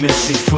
missy.